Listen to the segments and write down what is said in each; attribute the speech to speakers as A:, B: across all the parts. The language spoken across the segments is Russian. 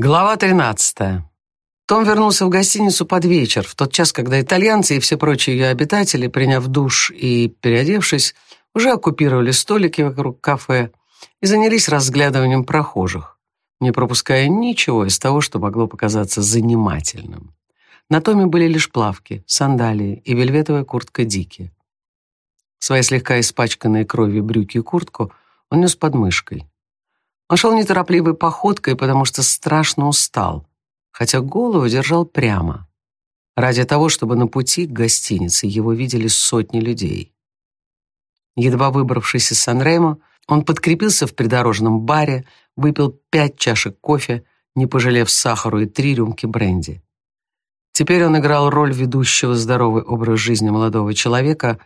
A: Глава 13. Том вернулся в гостиницу под вечер, в тот час, когда итальянцы и все прочие ее обитатели, приняв душ и переодевшись, уже оккупировали столики вокруг кафе и занялись разглядыванием прохожих, не пропуская ничего из того, что могло показаться занимательным. На Томе были лишь плавки, сандалии и вельветовая куртка Дики. Свои слегка испачканные кровью брюки и куртку он нес под мышкой. Он шел неторопливой походкой, потому что страшно устал, хотя голову держал прямо. Ради того, чтобы на пути к гостинице его видели сотни людей. Едва выбравшись из Сан-Ремо, он подкрепился в придорожном баре, выпил пять чашек кофе, не пожалев сахару и три рюмки бренди. Теперь он играл роль ведущего здоровый образ жизни молодого человека,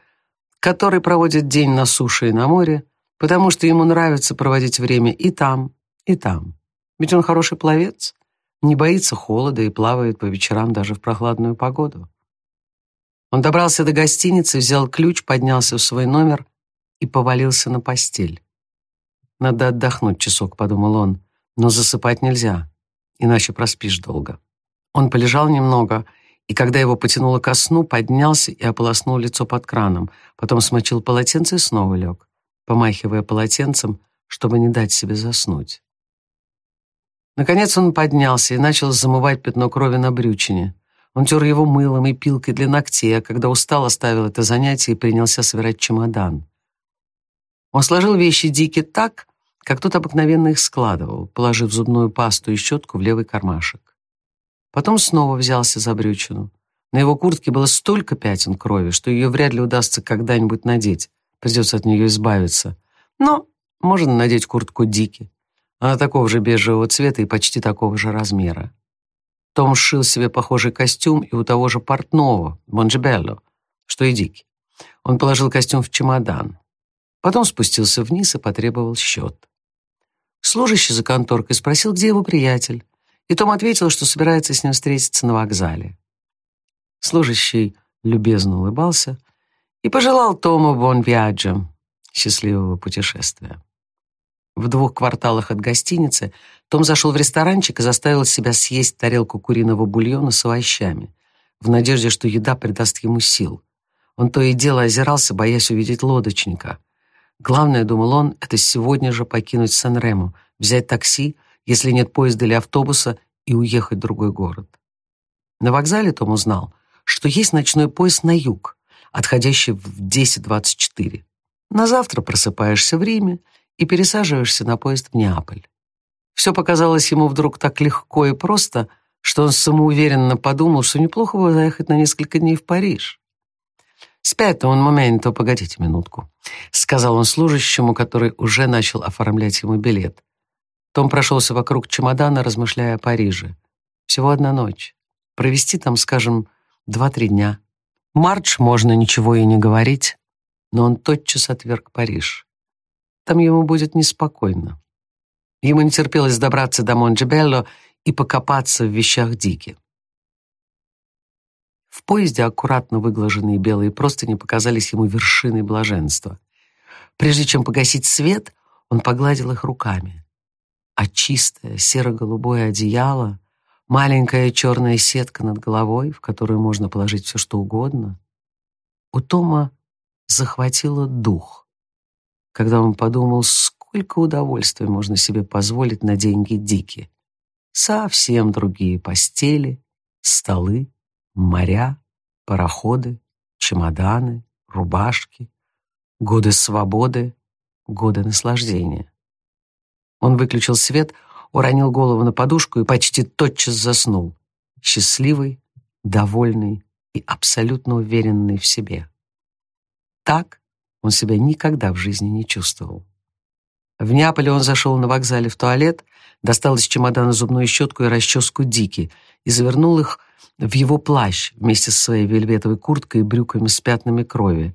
A: который проводит день на суше и на море, потому что ему нравится проводить время и там, и там. Ведь он хороший пловец, не боится холода и плавает по вечерам даже в прохладную погоду. Он добрался до гостиницы, взял ключ, поднялся в свой номер и повалился на постель. «Надо отдохнуть часок», — подумал он, «но засыпать нельзя, иначе проспишь долго». Он полежал немного, и когда его потянуло ко сну, поднялся и ополоснул лицо под краном, потом смочил полотенце и снова лег помахивая полотенцем, чтобы не дать себе заснуть. Наконец он поднялся и начал замывать пятно крови на брючине. Он тер его мылом и пилкой для ногтей, а когда устал, оставил это занятие и принялся собирать чемодан. Он сложил вещи Дики так, как тот обыкновенно их складывал, положив зубную пасту и щетку в левый кармашек. Потом снова взялся за брючину. На его куртке было столько пятен крови, что ее вряд ли удастся когда-нибудь надеть. Придется от нее избавиться. Но можно надеть куртку Дики. Она такого же бежевого цвета и почти такого же размера. Том сшил себе похожий костюм и у того же портного, Монджебелло, что и Дики. Он положил костюм в чемодан. Потом спустился вниз и потребовал счет. Служащий за конторкой спросил, где его приятель, и Том ответил, что собирается с ним встретиться на вокзале. Служащий любезно улыбался, и пожелал Тому бон виаджо, счастливого путешествия. В двух кварталах от гостиницы Том зашел в ресторанчик и заставил себя съесть тарелку куриного бульона с овощами, в надежде, что еда придаст ему сил. Он то и дело озирался, боясь увидеть лодочника. Главное, думал он, это сегодня же покинуть Сан-Рему, взять такси, если нет поезда или автобуса, и уехать в другой город. На вокзале Том узнал, что есть ночной поезд на юг, отходящий в 10.24. На завтра просыпаешься в Риме и пересаживаешься на поезд в Неаполь. Все показалось ему вдруг так легко и просто, что он самоуверенно подумал, что неплохо бы заехать на несколько дней в Париж. «Спять-то он моменто, погодите минутку», — сказал он служащему, который уже начал оформлять ему билет. Том прошелся вокруг чемодана, размышляя о Париже. Всего одна ночь. Провести там, скажем, два-три дня. Марч можно ничего и не говорить, но он тотчас отверг Париж. Там ему будет неспокойно. Ему не терпелось добраться до Монджебелло и покопаться в вещах Дики. В поезде аккуратно выглаженные белые простыни показались ему вершиной блаженства. Прежде чем погасить свет, он погладил их руками. А чистое серо-голубое одеяло Маленькая черная сетка над головой, в которую можно положить все, что угодно. У Тома захватило дух, когда он подумал, сколько удовольствия можно себе позволить на деньги Дики. Совсем другие постели, столы, моря, пароходы, чемоданы, рубашки, годы свободы, годы наслаждения. Он выключил свет, уронил голову на подушку и почти тотчас заснул, счастливый, довольный и абсолютно уверенный в себе. Так он себя никогда в жизни не чувствовал. В Неаполе он зашел на вокзале в туалет, достал из чемодана зубную щетку и расческу Дики и завернул их в его плащ вместе со своей вельветовой курткой и брюками с пятнами крови.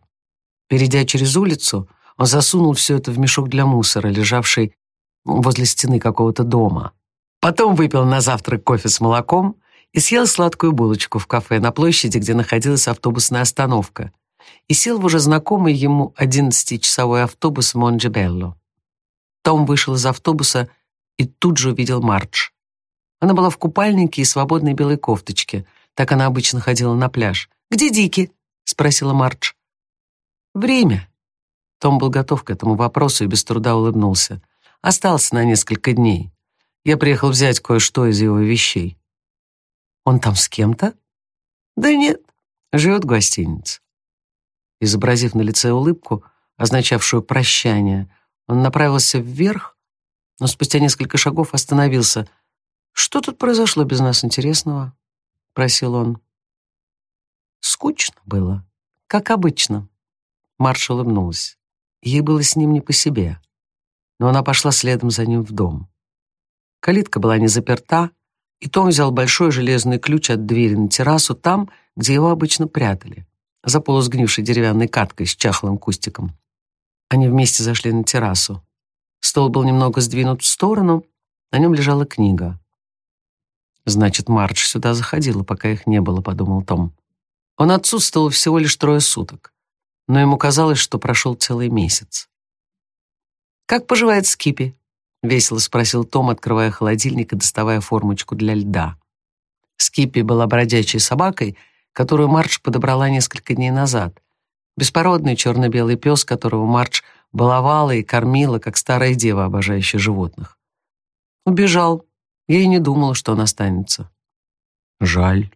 A: Перейдя через улицу, он засунул все это в мешок для мусора, лежавший возле стены какого-то дома. Потом выпил на завтрак кофе с молоком и съел сладкую булочку в кафе на площади, где находилась автобусная остановка, и сел в уже знакомый ему 11-часовой автобус Монджебелло. Том вышел из автобуса и тут же увидел Мардж. Она была в купальнике и свободной белой кофточке. Так она обычно ходила на пляж. «Где Дики?» — спросила Мардж. «Время». Том был готов к этому вопросу и без труда улыбнулся. «Остался на несколько дней. Я приехал взять кое-что из его вещей». «Он там с кем-то?» «Да нет, живет в гостинице». Изобразив на лице улыбку, означавшую прощание, он направился вверх, но спустя несколько шагов остановился. «Что тут произошло без нас интересного?» — просил он. «Скучно было, как обычно». Марша улыбнулась. Ей было с ним не по себе, но она пошла следом за ним в дом. Калитка была не заперта, и Том взял большой железный ключ от двери на террасу там, где его обычно прятали, за полусгнившей деревянной каткой с чахлым кустиком. Они вместе зашли на террасу. Стол был немного сдвинут в сторону, на нем лежала книга. «Значит, Мардж сюда заходила, пока их не было», — подумал Том. Он отсутствовал всего лишь трое суток, но ему казалось, что прошел целый месяц. «Как поживает Скипи?» — весело спросил Том, открывая холодильник и доставая формочку для льда. Скипи была бродячей собакой, которую Мардж подобрала несколько дней назад. Беспородный черно-белый пес, которого Мардж баловала и кормила, как старая дева, обожающая животных. Убежал. Я и не думала, что он останется. Жаль.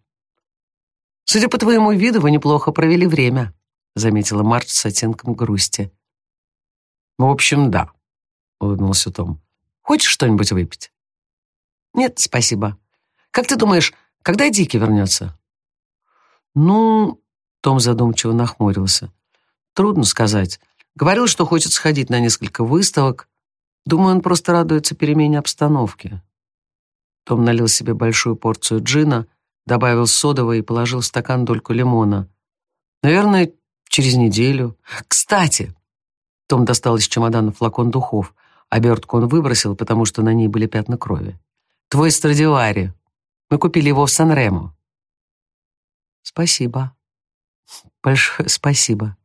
A: Судя по твоему виду, вы неплохо провели время, заметила Мардж с оттенком грусти. В общем, да, улыбнулся Том. Хочешь что-нибудь выпить? Нет, спасибо. Как ты думаешь, когда Дики вернется? Ну, том задумчиво нахмурился. Трудно сказать. Говорил, что хочет сходить на несколько выставок. Думаю, он просто радуется перемене обстановки. Том налил себе большую порцию джина, добавил содовой и положил в стакан дольку лимона. Наверное, через неделю. Кстати, Том достал из чемодана флакон духов. Обертку он выбросил, потому что на ней были пятна крови. Твой Страдивари. Мы купили его в Сан-Ремо. Спасибо. Большое спасибо.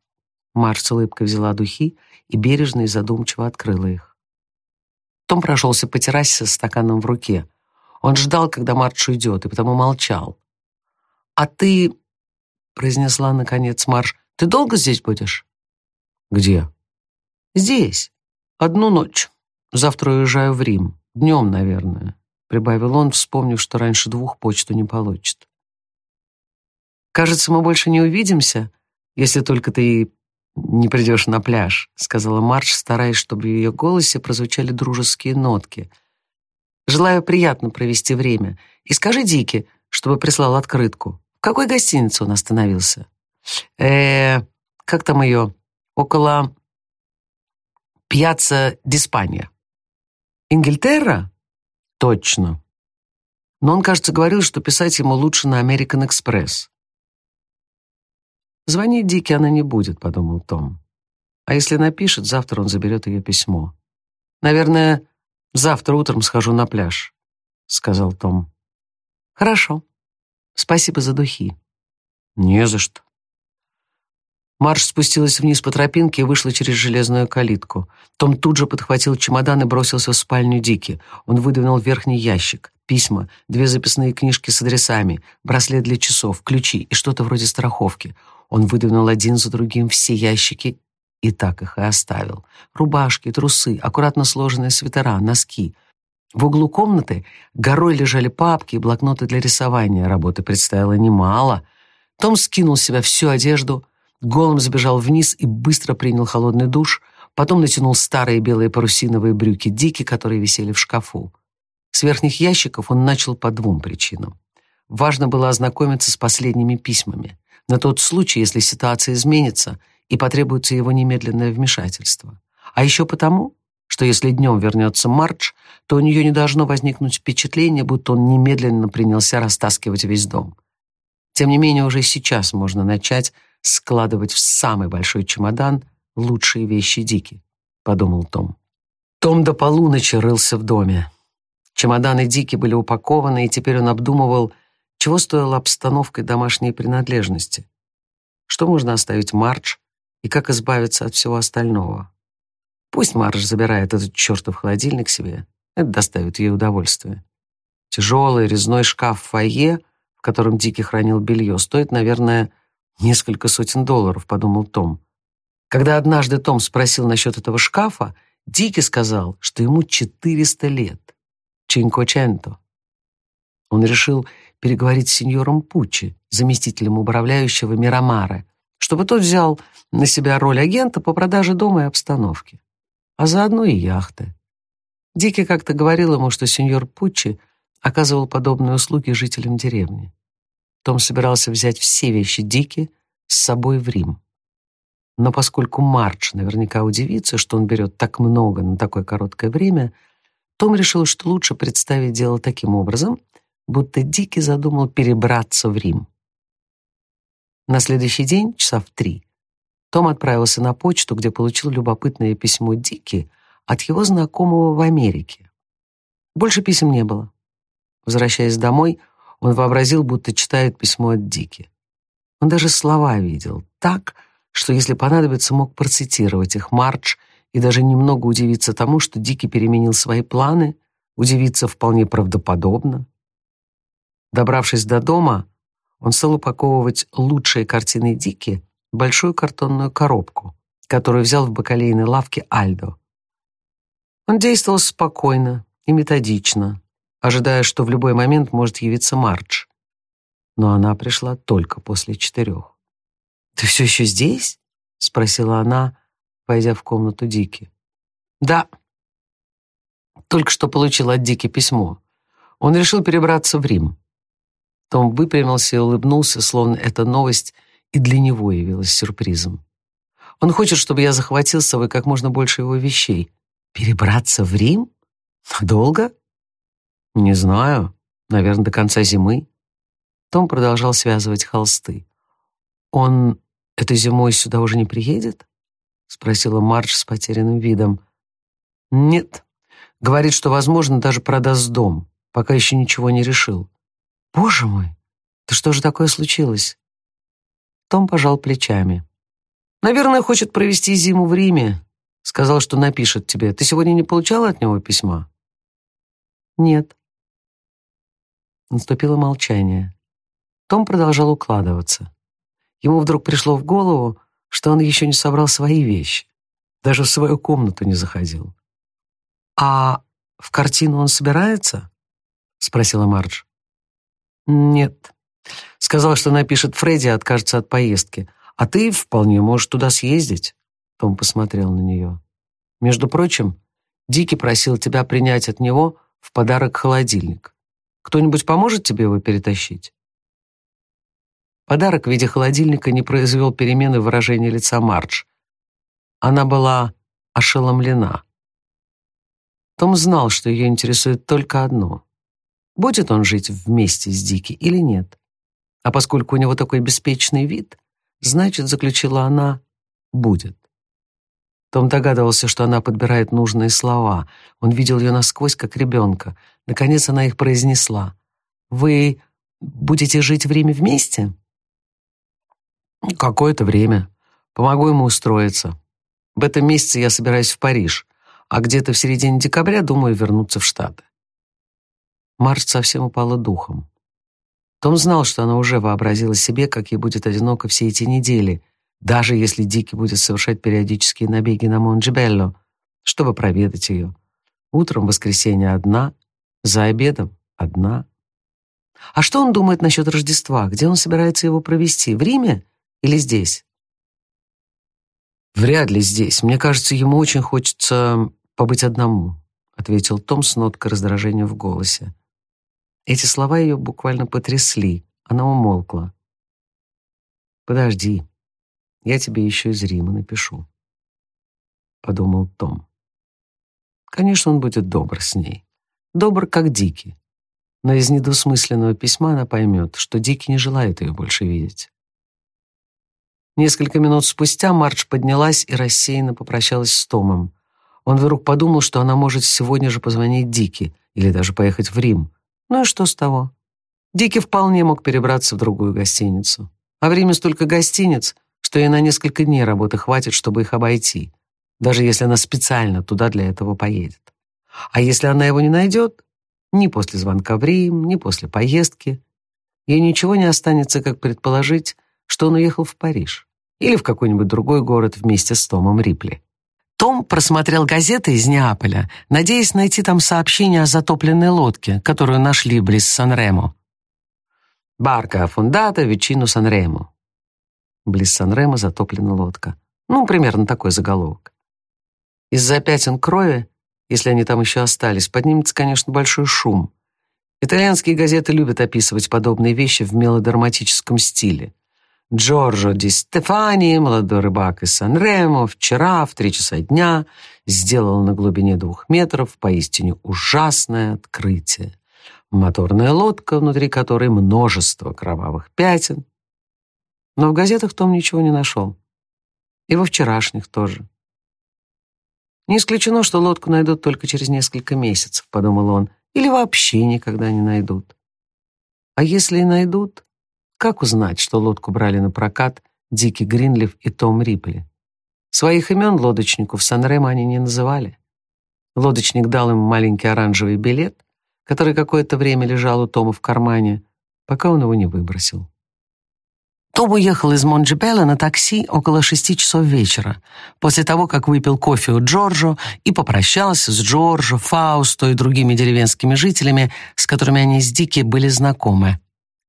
A: Марш с улыбкой взяла духи и бережно и задумчиво открыла их. Том прошелся по террасе со стаканом в руке. Он ждал, когда Марш уйдет, и потому молчал. «А ты...» — произнесла наконец Марш. «Ты долго здесь будешь?» «Где?» «Здесь. Одну ночь. Завтра уезжаю в Рим. Днем, наверное», — прибавил он, вспомнив, что раньше двух почту не получит. «Кажется, мы больше не увидимся, если только ты не придешь на пляж», сказала Марш, стараясь, чтобы в ее голосе прозвучали дружеские нотки. «Желаю приятно провести время. И скажи Дике, чтобы прислал открытку. В какой гостинице он остановился?» э как там ее? Около Пьяцца Диспания. Ингельтерра? Точно. Но он, кажется, говорил, что писать ему лучше на American Express. «Звонить Дике она не будет», — подумал Том. «А если напишет, завтра он заберет ее письмо. Наверное, завтра утром схожу на пляж», — сказал Том. «Хорошо. Спасибо за духи». «Не за что». Марш спустилась вниз по тропинке и вышла через железную калитку. Том тут же подхватил чемодан и бросился в спальню Дики. Он выдвинул верхний ящик. Письма, две записные книжки с адресами, браслет для часов, ключи и что-то вроде страховки. Он выдвинул один за другим все ящики и так их и оставил. Рубашки, трусы, аккуратно сложенные свитера, носки. В углу комнаты горой лежали папки и блокноты для рисования. Работы предстояло немало. Том скинул с себя всю одежду, голым сбежал вниз и быстро принял холодный душ, потом натянул старые белые парусиновые брюки Дики, которые висели в шкафу. С верхних ящиков он начал по двум причинам. Важно было ознакомиться с последними письмами на тот случай, если ситуация изменится и потребуется его немедленное вмешательство. А еще потому, что если днем вернется Мардж, то у нее не должно возникнуть впечатление, будто он немедленно принялся растаскивать весь дом. Тем не менее, уже сейчас можно начать складывать в самый большой чемодан лучшие вещи Дики, подумал Том. Том до полуночи рылся в доме. Чемоданы Дики были упакованы, и теперь он обдумывал, чего стоила обстановка и домашние принадлежности? Что можно оставить Мардж и как избавиться от всего остального? Пусть Мардж забирает этот чертов холодильник себе, это доставит ей удовольствие. Тяжелый резной шкаф в фойе, в котором Дики хранил белье, стоит, наверное, несколько сотен долларов, подумал Том. Когда однажды Том спросил насчет этого шкафа, Дики сказал, что ему 400 лет. Чинкоченто. Он решил переговорить с сеньором Пуччи, заместителем управляющего Мирамары, чтобы тот взял на себя роль агента по продаже дома и обстановки, а заодно и яхты. Дики как-то говорил ему, что сеньор Пуччи оказывал подобные услуги жителям деревни. Том собирался взять все вещи Дики с собой в Рим. Но поскольку Мардж наверняка удивится, что он берет так много на такое короткое время, Том решил, что лучше представить дело таким образом, будто Дики задумал перебраться в Рим. На следующий день, часа в три, Том отправился на почту, где получил любопытное письмо Дики от его знакомого в Америке. Больше писем не было. Возвращаясь домой, он вообразил, будто читает письмо от Дики. Он даже слова видел так, что, если понадобится, мог процитировать их Мардж и даже немного удивиться тому, что Дики переменил свои планы, удивиться вполне правдоподобно. Добравшись до дома, он стал упаковывать лучшие картины Дики в большую картонную коробку, которую взял в бакалейной лавке Альдо. Он действовал спокойно и методично, ожидая, что в любой момент может явиться Мардж. Но она пришла только после четырех. «Ты все еще здесь?» — спросила она, войдя в комнату Дики. «Да». Только что получил от Дики письмо. Он решил перебраться в Рим. Том выпрямился и улыбнулся, словно эта новость и для него явилась сюрпризом. Он хочет, чтобы я захватил с собой как можно больше его вещей. Перебраться в Рим? Надолго? Не знаю. Наверное, до конца зимы. Том продолжал связывать холсты. Он «Этой зимой сюда уже не приедет?» — спросила Мардж с потерянным видом. «Нет. Говорит, что, возможно, даже продаст дом, пока еще ничего не решил». «Боже мой, да что же такое случилось?» Том пожал плечами. «Наверное, хочет провести зиму в Риме. Сказал, что напишет тебе. Ты сегодня не получала от него письма?» «Нет». Наступило молчание. Том продолжал укладываться. Ему вдруг пришло в голову, что он еще не собрал свои вещи, даже в свою комнату не заходил. «А в картину он собирается?» — спросила Мардж. «Нет». Сказал, что напишет Фредди откажется от поездки. «А ты вполне можешь туда съездить», — Том посмотрел на нее. «Между прочим, Дики просил тебя принять от него в подарок холодильник. Кто-нибудь поможет тебе его перетащить?» Подарок в виде холодильника не произвел перемены в выражении лица Мардж. Она была ошеломлена. Том знал, что ее интересует только одно. Будет он жить вместе с Дики или нет? А поскольку у него такой беспечный вид, значит, заключила она, будет. Том догадывался, что она подбирает нужные слова. Он видел ее насквозь, как ребенка. Наконец она их произнесла. «Вы будете жить в Риме вместе?» Какое-то время. Помогу ему устроиться. В этом месяце я собираюсь в Париж, а где-то в середине декабря думаю вернуться в Штаты. Марш совсем упала духом. Том знал, что она уже вообразила себе, как ей будет одиноко все эти недели, даже если Дики будет совершать периодические набеги на Монджибелло, чтобы проведать ее. Утром в воскресенье одна, за обедом одна. А что он думает насчет Рождества? Где он собирается его провести? В Риме? Или здесь? Вряд ли здесь. Мне кажется, ему очень хочется побыть одному, ответил Том с ноткой раздражения в голосе. Эти слова ее буквально потрясли. Она умолкла. Подожди. Я тебе еще из Рима напишу, подумал Том. Конечно, он будет добр с ней. Добр, как Дики. Но из недвусмысленного письма она поймет, что Дики не желает ее больше видеть. Несколько минут спустя Мардж поднялась и рассеянно попрощалась с Томом. Он вдруг подумал, что она может сегодня же позвонить Дике или даже поехать в Рим. Ну и что с того? Дики вполне мог перебраться в другую гостиницу. А в Риме столько гостиниц, что ей на несколько дней работы хватит, чтобы их обойти, даже если она специально туда для этого поедет. А если она его не найдет, Ни после звонка в Рим, ни после поездки. Ей ничего не останется, как предположить, что он уехал в Париж или в какой-нибудь другой город вместе с Томом Рипли. Том просмотрел газеты из Неаполя, надеясь найти там сообщение о затопленной лодке, которую нашли близ Сан-Ремо. «Барка афундата Вечину Сан-Ремо». Близ Сан-Ремо затоплена лодка. Ну, примерно такой заголовок. Из-за пятен крови, если они там еще остались, поднимется, конечно, большой шум. Итальянские газеты любят описывать подобные вещи в мелодраматическом стиле. Джорджо Ди Стефани, молодой рыбак из Сан-Ремо, вчера в три часа дня сделал на глубине двух метров поистине ужасное открытие. Моторная лодка, внутри которой множество кровавых пятен. Но в газетах Том ничего не нашел. И во вчерашних тоже. Не исключено, что лодку найдут только через несколько месяцев, подумал он, или вообще никогда не найдут. А если и найдут, как узнать, что лодку брали на прокат Дики Гринлиф и Том Рипли? Своих имен лодочнику в Сан-Ремо они не называли. Лодочник дал им маленький оранжевый билет, который какое-то время лежал у Тома в кармане, пока он его не выбросил. Том уехал из Монджибелла на такси около шести часов вечера, после того, как выпил кофе у Джорджо и попрощался с Джорджо, Фаусто и другими деревенскими жителями, с которыми они с Дики были знакомы.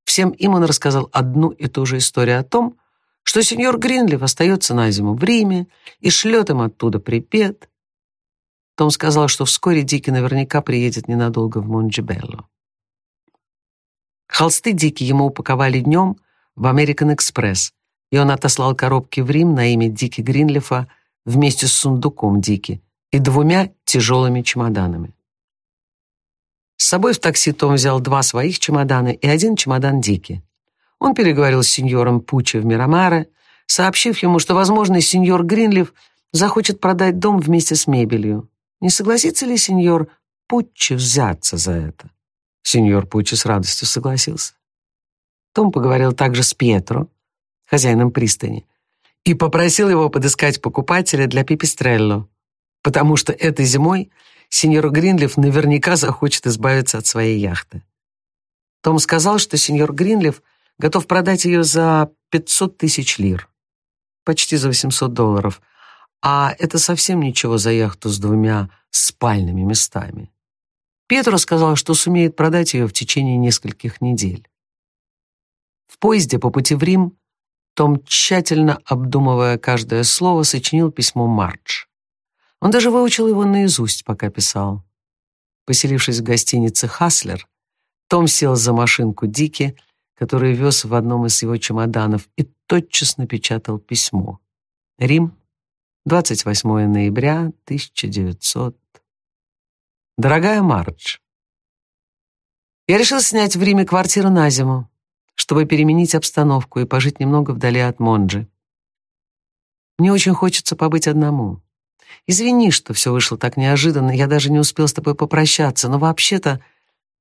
A: Всем им он рассказал одну и ту же историю о том, что сеньор Гринлиф остается на зиму в Риме и шлет им оттуда припет. Том сказал, что вскоре Дики наверняка приедет ненадолго в Монджибелло. Холсты Дики ему упаковали днем в American Express, и он отослал коробки в Рим на имя Дики Гринлифа вместе с сундуком Дики и двумя тяжелыми чемоданами. С собой в такси Том взял два своих чемодана и один чемодан Дики. Он переговорил с сеньором Пуччи в Мирамаре, сообщив ему, что, возможно, сеньор Гринлиф захочет продать дом вместе с мебелью. Не согласится ли сеньор Пуччи взяться за это? Сеньор Пуччи с радостью согласился. Том поговорил также с Пьетро, хозяином пристани, и попросил его подыскать покупателя для Пипистрелло, потому что этой зимой сеньор Гринлиф наверняка захочет избавиться от своей яхты. Том сказал, что сеньор Гринлиф готов продать ее за 500 тысяч лир, почти за 800 долларов, а это совсем ничего за яхту с двумя спальными местами. Петро сказал, что сумеет продать ее в течение нескольких недель. В поезде по пути в Рим том, тщательно обдумывая каждое слово, сочинил письмо Мардж. Он даже выучил его наизусть, пока писал. Поселившись в гостинице «Хаслер», Том сел за машинку Дики, которую вез в одном из его чемоданов, и тотчас напечатал письмо. Рим, 28 ноября 1900. Дорогая Мардж, я решил снять в Риме квартиру на зиму, чтобы переменить обстановку и пожить немного вдали от Монджи. Мне очень хочется побыть одному. Извини, что все вышло так неожиданно, я даже не успел с тобой попрощаться, но вообще-то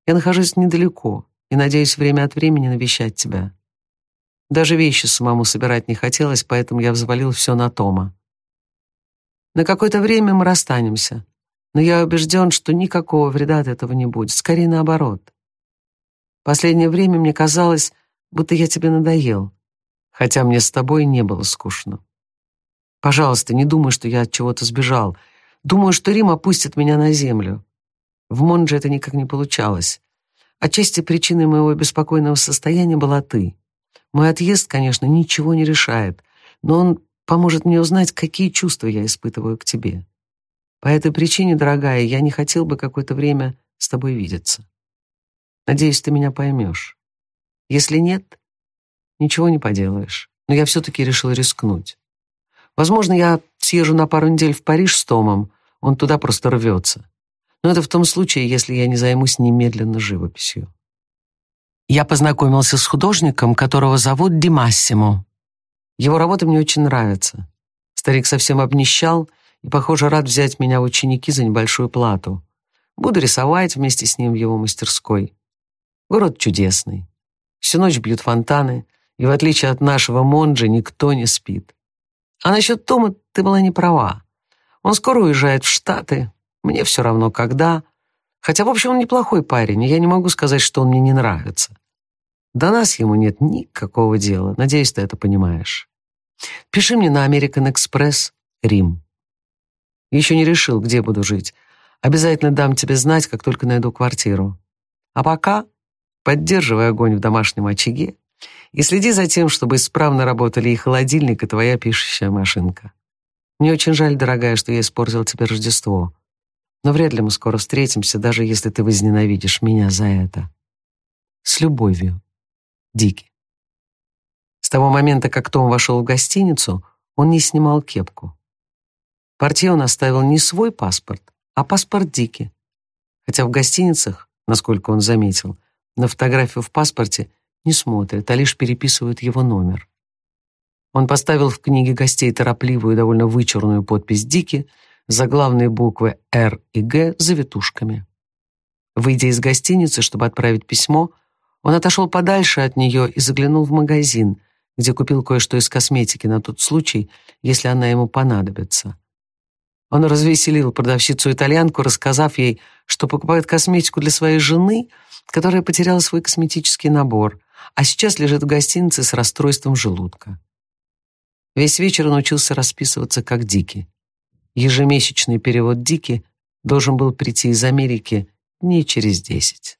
A: я нахожусь недалеко и надеюсь время от времени навещать тебя. Даже вещи самому собирать не хотелось, поэтому я взвалил все на Тома. На какое-то время мы расстанемся, но я убежден, что никакого вреда от этого не будет, скорее наоборот. Последнее время мне казалось, будто я тебе надоел, хотя мне с тобой не было скучно. Пожалуйста, не думай, что я от чего-то сбежал. Думаю, что Рим опустит меня на землю. В Монже это никак не получалось. Отчасти причиной моего беспокойного состояния была ты. Мой отъезд, конечно, ничего не решает, но он поможет мне узнать, какие чувства я испытываю к тебе. По этой причине, дорогая, я не хотел бы какое-то время с тобой видеться. Надеюсь, ты меня поймешь. Если нет, ничего не поделаешь. Но я все-таки решил рискнуть. Возможно, я съезжу на пару недель в Париж с Томом, он туда просто рвется. Но это в том случае, если я не займусь немедленно живописью. Я познакомился с художником, которого зовут Ди Массимо. Его работы мне очень нравятся. Старик совсем обнищал и, похоже, рад взять меня в ученики за небольшую плату. Буду рисовать вместе с ним в его мастерской. Город чудесный. Всю ночь бьют фонтаны, и в отличие от нашего Монджи никто не спит. А насчет Тома ты была не права. Он скоро уезжает в Штаты. Мне все равно, когда. Хотя, в общем, он неплохой парень, и я не могу сказать, что он мне не нравится. До нас ему нет никакого дела. Надеюсь, ты это понимаешь. Пиши мне на American Express, Рим. Еще не решил, где буду жить. Обязательно дам тебе знать, как только найду квартиру. А пока поддерживай огонь в домашнем очаге и следи за тем, чтобы исправно работали и холодильник, и твоя пишущая машинка. Мне очень жаль, дорогая, что я испортил тебе Рождество. Но вряд ли мы скоро встретимся, даже если ты возненавидишь меня за это. С любовью, Дики. С того момента, как Том вошел в гостиницу, он не снимал кепку. Портье он оставил не свой паспорт, а паспорт Дики. Хотя в гостиницах, насколько он заметил, на фотографию в паспорте не смотрят, а лишь переписывают его номер. Он поставил в книге гостей торопливую и довольно вычурную подпись Дики, заглавные буквы «Р» и «Г» завитушками. Выйдя из гостиницы, чтобы отправить письмо, он отошел подальше от нее и заглянул в магазин, где купил кое-что из косметики на тот случай, если она ему понадобится. Он развеселил продавщицу-итальянку, рассказав ей, что покупает косметику для своей жены, которая потеряла свой косметический набор, а сейчас лежит в гостинице с расстройством желудка. Весь вечер он учился расписываться как Дики. Ежемесячный перевод Дики должен был прийти из Америки дней через десять.